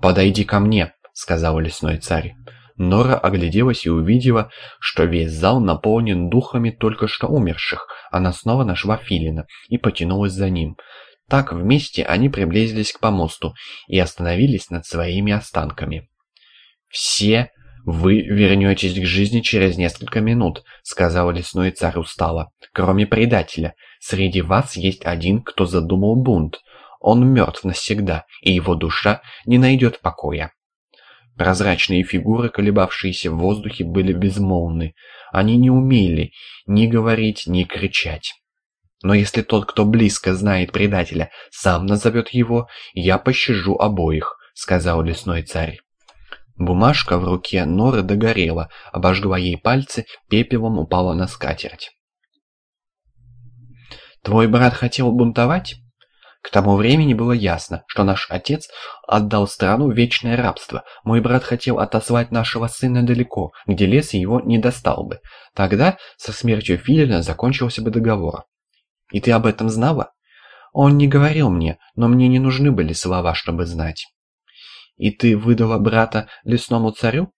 «Подойди ко мне», — сказал лесной царь. Нора огляделась и увидела, что весь зал наполнен духами только что умерших. Она снова нашла Филина и потянулась за ним. Так вместе они приблизились к помосту и остановились над своими останками. «Все вы вернетесь к жизни через несколько минут», — сказал лесной царь устало. «Кроме предателя, среди вас есть один, кто задумал бунт. Он мертв навсегда, и его душа не найдет покоя. Прозрачные фигуры, колебавшиеся в воздухе, были безмолвны. Они не умели ни говорить, ни кричать. Но если тот, кто близко знает предателя, сам назовет его, я пощажу обоих, сказал лесной царь. Бумажка в руке Норы догорела, обожгла ей пальцы, пепелом упала на скатерть. «Твой брат хотел бунтовать?» К тому времени было ясно, что наш отец отдал страну вечное рабство. Мой брат хотел отослать нашего сына далеко, где лес его не достал бы. Тогда со смертью Филина закончился бы договор. И ты об этом знала? Он не говорил мне, но мне не нужны были слова, чтобы знать. И ты выдала брата лесному царю?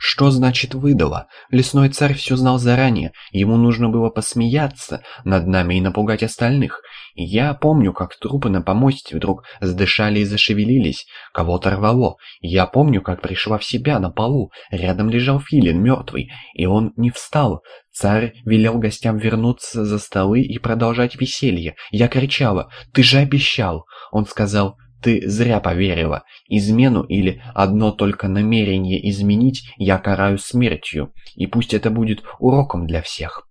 Что значит выдала? Лесной царь все знал заранее, ему нужно было посмеяться над нами и напугать остальных. Я помню, как трупы на помосте вдруг сдышали и зашевелились, кого-то рвало. Я помню, как пришла в себя на полу, рядом лежал Филин, мертвый, и он не встал. Царь велел гостям вернуться за столы и продолжать веселье. Я кричала «Ты же обещал!» Он сказал ты зря поверила. Измену или одно только намерение изменить я караю смертью, и пусть это будет уроком для всех.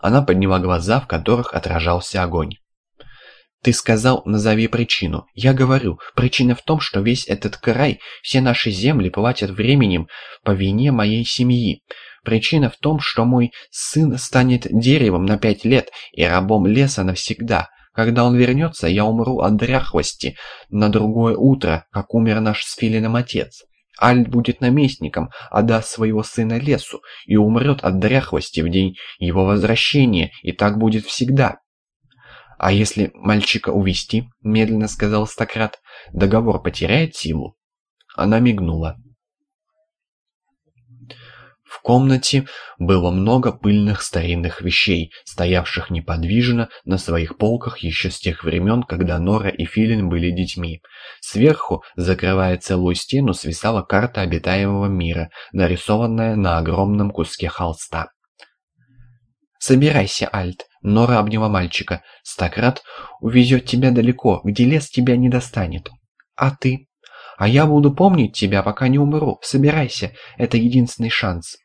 Она подняла глаза, в которых отражался огонь. «Ты сказал, назови причину. Я говорю, причина в том, что весь этот край, все наши земли платят временем по вине моей семьи. Причина в том, что мой сын станет деревом на пять лет и рабом леса навсегда. Когда он вернется, я умру от дряхлости на другое утро, как умер наш с Филином отец. Альт будет наместником, отдаст своего сына лесу и умрет от дряхлости в день его возвращения, и так будет всегда. «А если мальчика увести, медленно сказал Стократ, — «договор потеряет силу?» Она мигнула. В комнате было много пыльных старинных вещей, стоявших неподвижно на своих полках еще с тех времен, когда Нора и Филин были детьми. Сверху, закрывая целую стену, свисала карта обитаемого мира, нарисованная на огромном куске холста. «Собирайся, Альт!» Нора обняла мальчика. «Стократ увезет тебя далеко, где лес тебя не достанет. А ты?» «А я буду помнить тебя, пока не умру. Собирайся, это единственный шанс».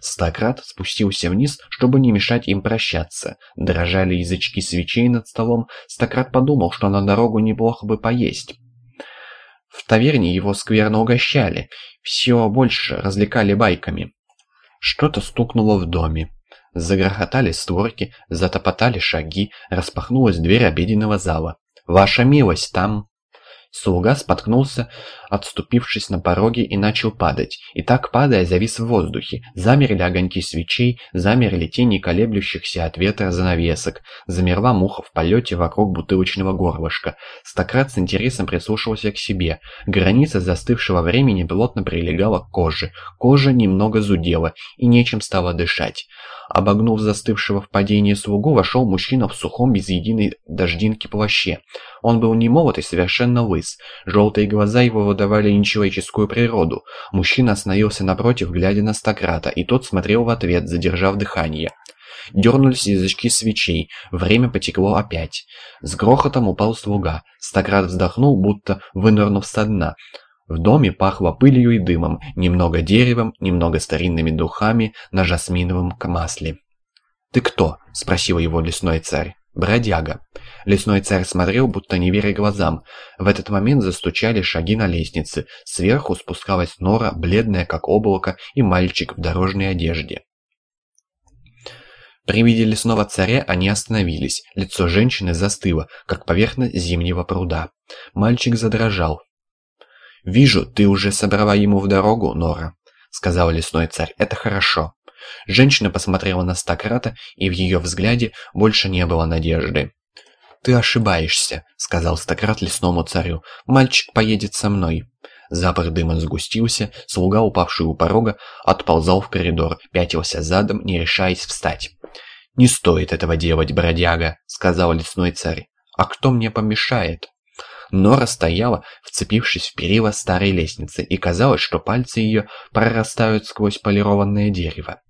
Стократ спустился вниз, чтобы не мешать им прощаться. Дрожали язычки свечей над столом. Стократ подумал, что на дорогу неплохо бы поесть. В таверне его скверно угощали, все больше развлекали байками. Что-то стукнуло в доме. Загрохотали створки, затопотали шаги, распахнулась дверь обеденного зала. «Ваша милость, там...» Слуга споткнулся, отступившись на пороге, и начал падать. И так, падая, завис в воздухе. Замерли огоньки свечей, замерли тени колеблющихся от ветра занавесок. Замерла муха в полете вокруг бутылочного горлышка. Стократ с интересом прислушивался к себе. Граница застывшего времени плотно прилегала к коже. Кожа немного зудела, и нечем стало дышать. Обогнув застывшего в падении слугу, вошел мужчина в сухом без единой дождинки плаще. Он был не и совершенно лыс. Желтые глаза его выдавали нечеловеческую природу. Мужчина остановился напротив, глядя на Стократа, и тот смотрел в ответ, задержав дыхание. Дернулись язычки свечей, время потекло опять. С грохотом упал слуга. Стократ вздохнул, будто вынырнув со дна. В доме пахло пылью и дымом, немного деревом, немного старинными духами на жасминовом масле. «Ты кто?» – спросил его лесной царь. «Бродяга». Лесной царь смотрел, будто не веря глазам. В этот момент застучали шаги на лестнице. Сверху спускалась нора, бледная как облако, и мальчик в дорожной одежде. При виде лесного царя они остановились. Лицо женщины застыло, как поверхность зимнего пруда. Мальчик задрожал. «Вижу, ты уже собрала ему в дорогу, Нора», — сказал лесной царь. «Это хорошо». Женщина посмотрела на Стократа, и в ее взгляде больше не было надежды. «Ты ошибаешься», — сказал Стократ лесному царю. «Мальчик поедет со мной». Запах дыма сгустился, слуга, упавший у порога, отползал в коридор, пятился задом, не решаясь встать. «Не стоит этого делать, бродяга», — сказал лесной царь. «А кто мне помешает?» Нора стояла, вцепившись в перила старой лестницы, и казалось, что пальцы ее прорастают сквозь полированное дерево.